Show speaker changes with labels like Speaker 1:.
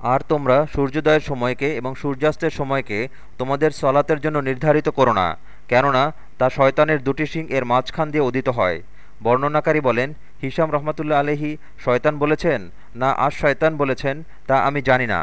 Speaker 1: আর তোমরা সূর্যোদয়ের সময়কে এবং সূর্যাস্তের সময়কে তোমাদের সলাতের জন্য নির্ধারিত করো না, কেননা তা শয়তানের দুটি শিং এর মাঝখান দিয়ে উদিত হয়। বর্ণনাকারী বলেন হিসাম রহমতুল্লা আলহি শয়তান বলেছেন, না আজ শয়তান বলেছেন, তা আমি জানি না।